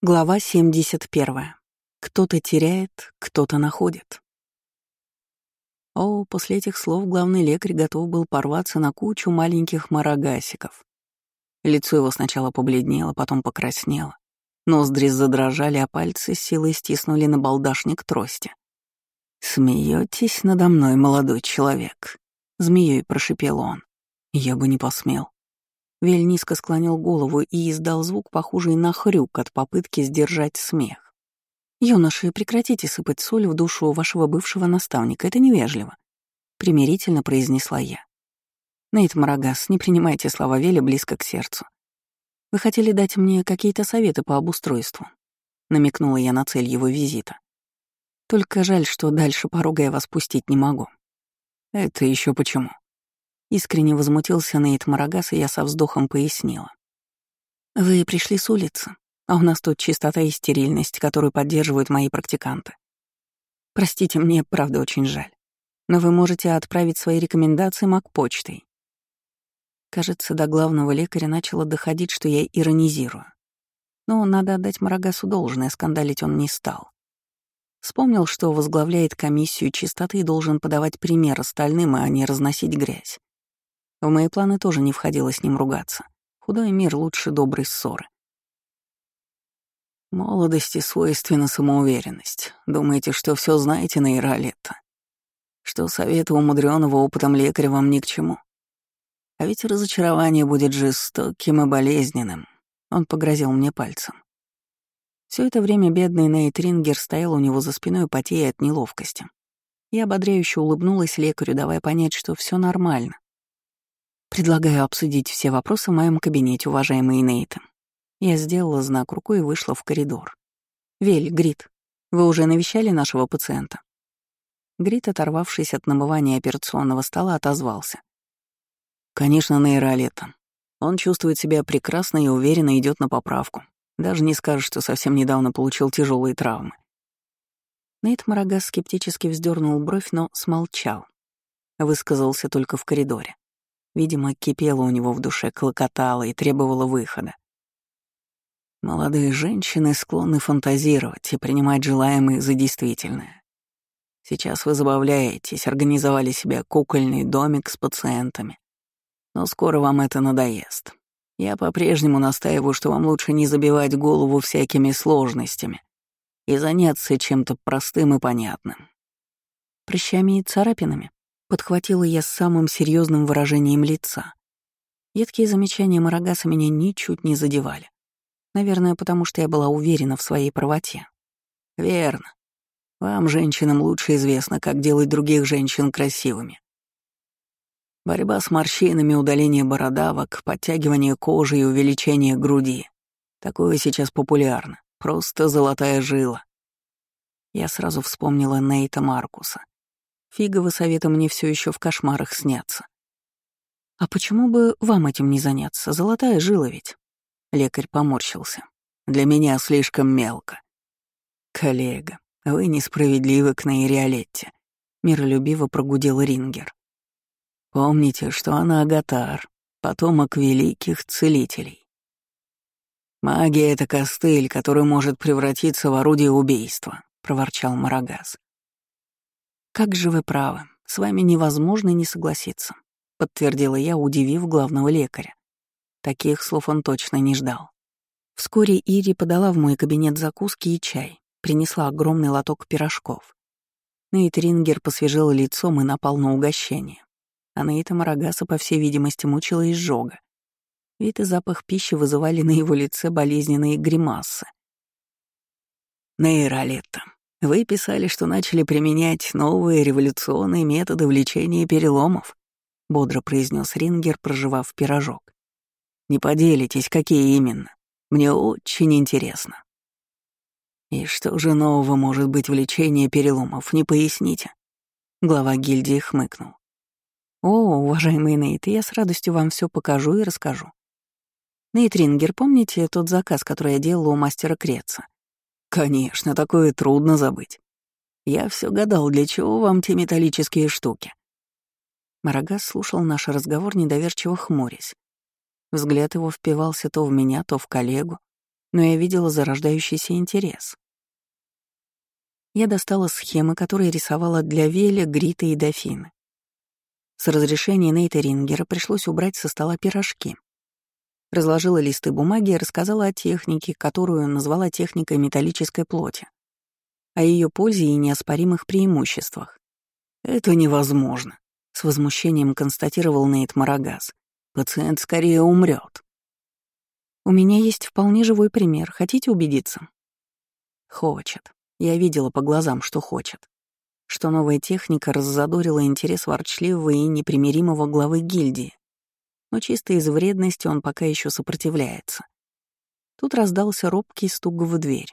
Глава 71. Кто-то теряет, кто-то находит. О, после этих слов главный лекарь готов был порваться на кучу маленьких марагасиков. Лицо его сначала побледнело, потом покраснело. Ноздри задрожали, а пальцы с силой стиснули на балдашник трости. «Смеетесь надо мной, молодой человек?» — змеей прошипел он. «Я бы не посмел». Вель низко склонил голову и издал звук, похожий на хрюк от попытки сдержать смех. «Юноши, прекратите сыпать соль в душу вашего бывшего наставника, это невежливо», — примирительно произнесла я. «Нейт Марагас, не принимайте слова Веля близко к сердцу. Вы хотели дать мне какие-то советы по обустройству?» — намекнула я на цель его визита. «Только жаль, что дальше порога я вас пустить не могу». «Это еще почему?» Искренне возмутился Нейт Марагас, и я со вздохом пояснила. «Вы пришли с улицы, а у нас тут чистота и стерильность, которую поддерживают мои практиканты. Простите, мне правда очень жаль, но вы можете отправить свои рекомендации маг-почтой». Кажется, до главного лекаря начало доходить, что я иронизирую. Но надо отдать Марагасу должное, скандалить он не стал. Вспомнил, что возглавляет комиссию чистоты и должен подавать пример остальным, а не разносить грязь. В мои планы тоже не входило с ним ругаться. Худой мир лучше доброй ссоры. Молодости свойственна самоуверенность. Думаете, что все знаете на Иралетто? Что советы умудренного опытом лекаря вам ни к чему? А ведь разочарование будет жестоким и болезненным. Он погрозил мне пальцем. Все это время бедный Нейт Рингер стоял у него за спиной, потея от неловкости. Я ободряюще улыбнулась лекарю, давая понять, что все нормально, Предлагаю обсудить все вопросы в моем кабинете, уважаемый Нейтан. Я сделала знак рукой и вышла в коридор. Вель, Грит, вы уже навещали нашего пациента? Грит, оторвавшись от намывания операционного стола, отозвался. Конечно, нейролетом. Он чувствует себя прекрасно и уверенно идет на поправку. Даже не скажет, что совсем недавно получил тяжелые травмы. Нейт Марагас скептически вздернул бровь, но смолчал. Высказался только в коридоре. Видимо, кипело у него в душе, клокотало и требовало выхода. Молодые женщины склонны фантазировать и принимать желаемое за действительное. Сейчас вы забавляетесь, организовали себе кукольный домик с пациентами. Но скоро вам это надоест. Я по-прежнему настаиваю, что вам лучше не забивать голову всякими сложностями и заняться чем-то простым и понятным. Прыщами и царапинами. Подхватила я с самым серьезным выражением лица. Едкие замечания Марагаса меня ничуть не задевали. Наверное, потому что я была уверена в своей правоте. Верно. Вам, женщинам, лучше известно, как делать других женщин красивыми. Борьба с морщинами, удаление бородавок, подтягивание кожи и увеличение груди. Такое сейчас популярно. Просто золотая жила. Я сразу вспомнила Нейта Маркуса. Фиговы советы мне все еще в кошмарах снятся. А почему бы вам этим не заняться? Золотая жила ведь. Лекарь поморщился. Для меня слишком мелко. Коллега, вы несправедливы к Нейриолетте. Миролюбиво прогудел Рингер. Помните, что она Агатар, потомок великих целителей. «Магия — это костыль, который может превратиться в орудие убийства», — проворчал Марагас. «Как же вы правы, с вами невозможно не согласиться», — подтвердила я, удивив главного лекаря. Таких слов он точно не ждал. Вскоре Ири подала в мой кабинет закуски и чай, принесла огромный лоток пирожков. Нейтрингер посвежил лицом и напал на угощение. А Нейта Марагаса, по всей видимости, мучила изжога. Вид и запах пищи вызывали на его лице болезненные гримасы. «Нейролетта, вы писали, что начали применять новые революционные методы в лечении переломов, бодро произнес Рингер, проживав пирожок. Не поделитесь, какие именно. Мне очень интересно. И что же нового может быть в лечении переломов, не поясните? Глава гильдии хмыкнул. О, уважаемый Нейт, я с радостью вам все покажу и расскажу. Нейт Рингер, помните тот заказ, который я делала у мастера Креца? Конечно, такое трудно забыть. Я все гадал, для чего вам те металлические штуки. Марагас слушал наш разговор, недоверчиво хмурясь. Взгляд его впивался то в меня, то в коллегу. но я видела зарождающийся интерес. Я достала схемы, которые рисовала для Веля, Грита и Дофины. С разрешения Нейта Рингера пришлось убрать со стола пирожки. Разложила листы бумаги и рассказала о технике, которую назвала техникой металлической плоти, о ее пользе и неоспоримых преимуществах. «Это невозможно», — с возмущением констатировал Нейт Марагас. «Пациент скорее умрет. «У меня есть вполне живой пример. Хотите убедиться?» «Хочет. Я видела по глазам, что хочет. Что новая техника раззадорила интерес ворчливого и непримиримого главы гильдии. Но чисто из вредности он пока еще сопротивляется. Тут раздался робкий стук в дверь.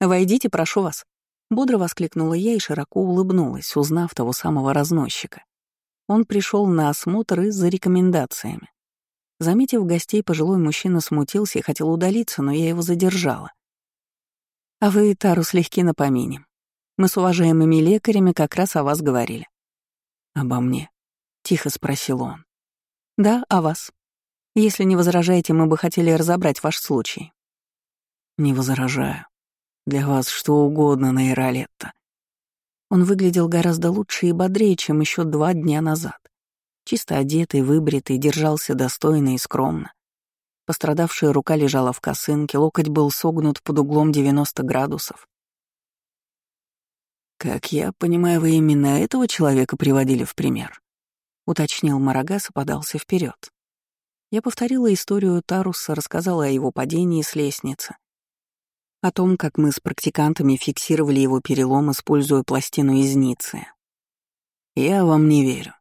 «Войдите, прошу вас», — бодро воскликнула я и широко улыбнулась, узнав того самого разносчика. Он пришел на осмотр и за рекомендациями. Заметив гостей, пожилой мужчина смутился и хотел удалиться, но я его задержала. «А вы, Тарус, легки на. Мы с уважаемыми лекарями как раз о вас говорили». «Обо мне?» — тихо спросил он. «Да, о вас. Если не возражаете, мы бы хотели разобрать ваш случай». «Не возражаю. Для вас что угодно, Нейролетта». Он выглядел гораздо лучше и бодрее, чем еще два дня назад. Чисто одетый, выбритый, держался достойно и скромно. Пострадавшая рука лежала в косынке, локоть был согнут под углом 90 градусов. «Как я понимаю, вы именно этого человека приводили в пример?» — уточнил Марагас и подался вперед. Я повторила историю Таруса, рассказала о его падении с лестницы, о том, как мы с практикантами фиксировали его перелом, используя пластину из Ницы. «Я вам не верю».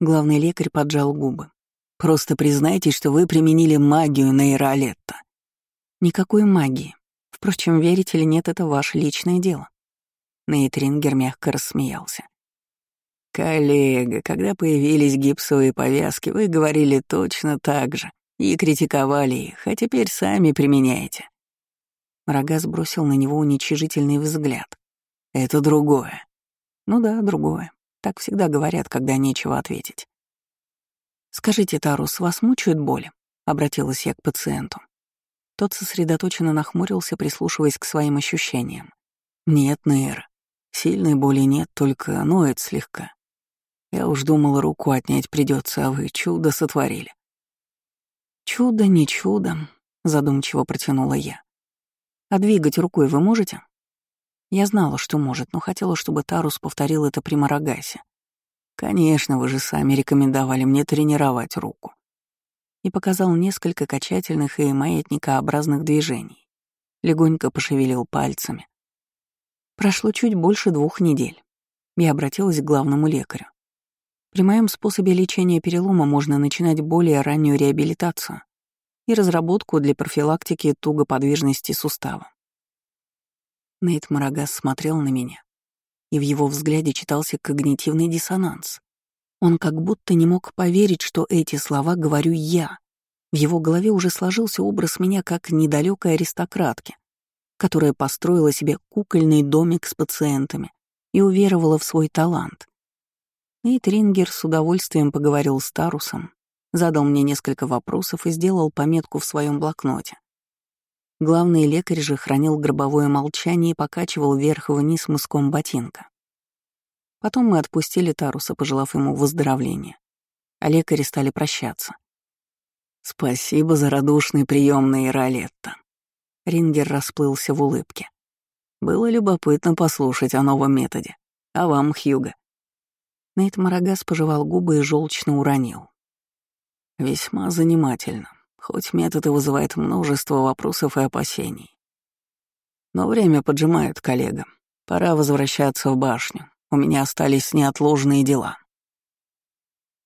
Главный лекарь поджал губы. Просто признайтесь, что вы применили магию на Иролетто. Никакой магии. Впрочем, верить или нет, это ваше личное дело. Нейтрингер мягко рассмеялся. «Коллега, когда появились гипсовые повязки, вы говорили точно так же и критиковали их, а теперь сами применяете». Рогаз бросил на него уничижительный взгляд. «Это другое». «Ну да, другое. Так всегда говорят, когда нечего ответить. «Скажите, Тарус, вас мучают боли?» — обратилась я к пациенту. Тот сосредоточенно нахмурился, прислушиваясь к своим ощущениям. «Нет, Нейра. Сильной боли нет, только ноет слегка. Я уж думал, руку отнять придется, а вы чудо сотворили». «Чудо, не чудо», — задумчиво протянула я. «А двигать рукой вы можете?» Я знала, что может, но хотела, чтобы Тарус повторил это при Марагасе. «Конечно, вы же сами рекомендовали мне тренировать руку». И показал несколько качательных и маятникообразных движений. Легонько пошевелил пальцами. Прошло чуть больше двух недель. Я обратилась к главному лекарю. При моем способе лечения перелома можно начинать более раннюю реабилитацию и разработку для профилактики тугоподвижности сустава. Нейт Марагас смотрел на меня, и в его взгляде читался когнитивный диссонанс. Он как будто не мог поверить, что эти слова говорю я. В его голове уже сложился образ меня как недалекой аристократки, которая построила себе кукольный домик с пациентами и уверовала в свой талант. Нейт Рингер с удовольствием поговорил с Тарусом, задал мне несколько вопросов и сделал пометку в своем блокноте. Главный лекарь же хранил гробовое молчание и покачивал вверх и вниз мыском ботинка. Потом мы отпустили Таруса, пожелав ему выздоровления, а лекари стали прощаться. «Спасибо за радушный прием на Иролетто». Рингер расплылся в улыбке. «Было любопытно послушать о новом методе. А вам, Хьюго?» Нейт Марагас пожевал губы и желчно уронил. «Весьма занимательно хоть метод и вызывает множество вопросов и опасений. Но время поджимает, коллега. Пора возвращаться в башню. У меня остались неотложные дела.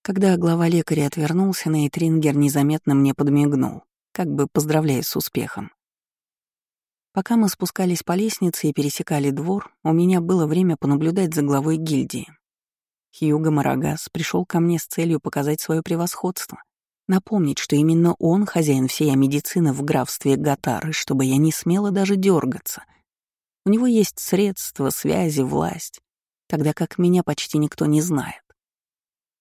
Когда глава лекаря отвернулся, Нейтрингер незаметно мне подмигнул, как бы поздравляя с успехом. Пока мы спускались по лестнице и пересекали двор, у меня было время понаблюдать за главой гильдии. Хьюго Марагас пришел ко мне с целью показать свое превосходство — Напомнить, что именно он хозяин всей медицины в графстве Гатары, чтобы я не смела даже дергаться. У него есть средства, связи, власть, тогда как меня почти никто не знает.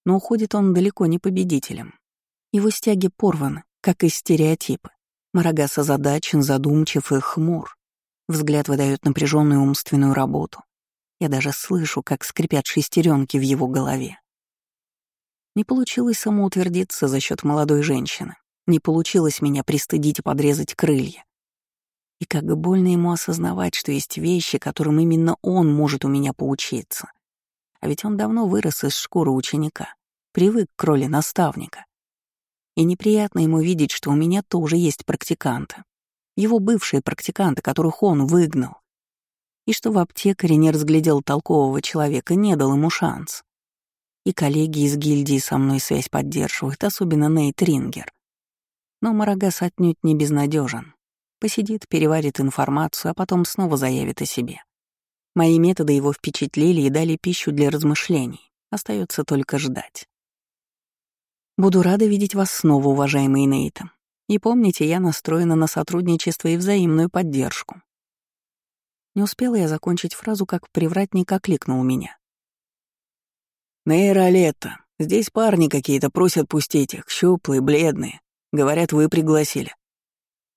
Но уходит он далеко не победителем. Его стяги порваны, как и стереотипы. Марагас озадачен, задумчив и хмур. Взгляд выдает напряженную умственную работу. Я даже слышу, как скрипят шестеренки в его голове. Не получилось самоутвердиться за счет молодой женщины. Не получилось меня пристыдить и подрезать крылья. И как больно ему осознавать, что есть вещи, которым именно он может у меня поучиться. А ведь он давно вырос из шкуры ученика, привык к роли наставника. И неприятно ему видеть, что у меня тоже есть практиканты. Его бывшие практиканты, которых он выгнал. И что в аптекаре не разглядел толкового человека, не дал ему шанс. И коллеги из гильдии со мной связь поддерживают, особенно Нейт Рингер. Но Марагас отнюдь не безнадежен. Посидит, переварит информацию, а потом снова заявит о себе. Мои методы его впечатлили и дали пищу для размышлений. Остается только ждать. Буду рада видеть вас снова, уважаемый Нейтан. И помните, я настроена на сотрудничество и взаимную поддержку. Не успела я закончить фразу, как привратник окликнул меня. «Нейра здесь парни какие-то просят пустить их, щуплые, бледные. Говорят, вы пригласили».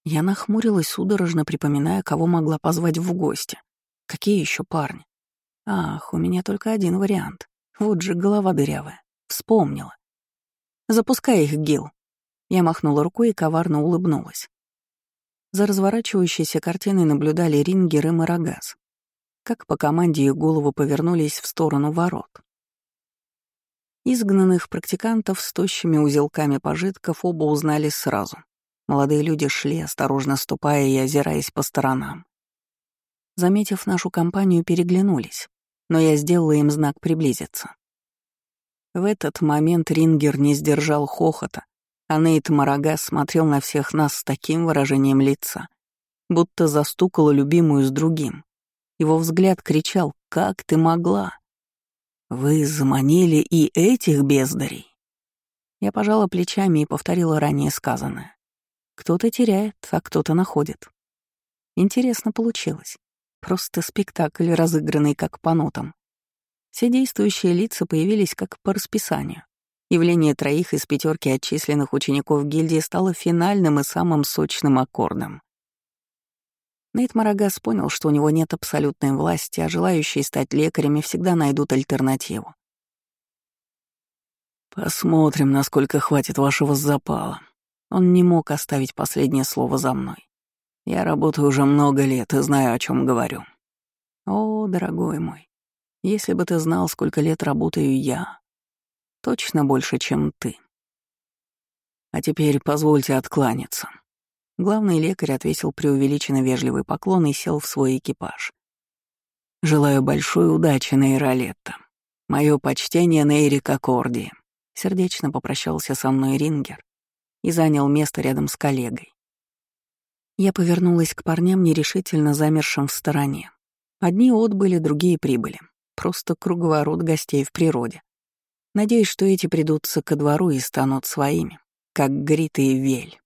Я нахмурилась, судорожно припоминая, кого могла позвать в гости. Какие еще парни? Ах, у меня только один вариант. Вот же голова дырявая. Вспомнила. «Запускай их, Гил». Я махнула рукой и коварно улыбнулась. За разворачивающейся картиной наблюдали Рингер и Марагаз. Как по команде их головы повернулись в сторону ворот. Изгнанных практикантов с тощими узелками пожитков оба узнали сразу. Молодые люди шли, осторожно ступая и озираясь по сторонам. Заметив нашу компанию, переглянулись, но я сделала им знак приблизиться. В этот момент Рингер не сдержал хохота, а Нейт Марага смотрел на всех нас с таким выражением лица, будто застукала любимую с другим. Его взгляд кричал «Как ты могла?» «Вы заманили и этих бездарей?» Я пожала плечами и повторила ранее сказанное. Кто-то теряет, а кто-то находит. Интересно получилось. Просто спектакль, разыгранный как по нотам. Все действующие лица появились как по расписанию. Явление троих из пятерки отчисленных учеников гильдии стало финальным и самым сочным аккордом. Нейт Марагас понял, что у него нет абсолютной власти, а желающие стать лекарями всегда найдут альтернативу. «Посмотрим, насколько хватит вашего запала». Он не мог оставить последнее слово за мной. Я работаю уже много лет и знаю, о чем говорю. О, дорогой мой, если бы ты знал, сколько лет работаю я, точно больше, чем ты. А теперь позвольте откланяться. Главный лекарь отвесил преувеличенно вежливый поклон и сел в свой экипаж. «Желаю большой удачи, Нейролетта. Мое почтение Нейрика Корди», — сердечно попрощался со мной Рингер и занял место рядом с коллегой. Я повернулась к парням, нерешительно замершим в стороне. Одни отбыли, другие прибыли. Просто круговорот гостей в природе. Надеюсь, что эти придутся ко двору и станут своими, как Грита и Вель.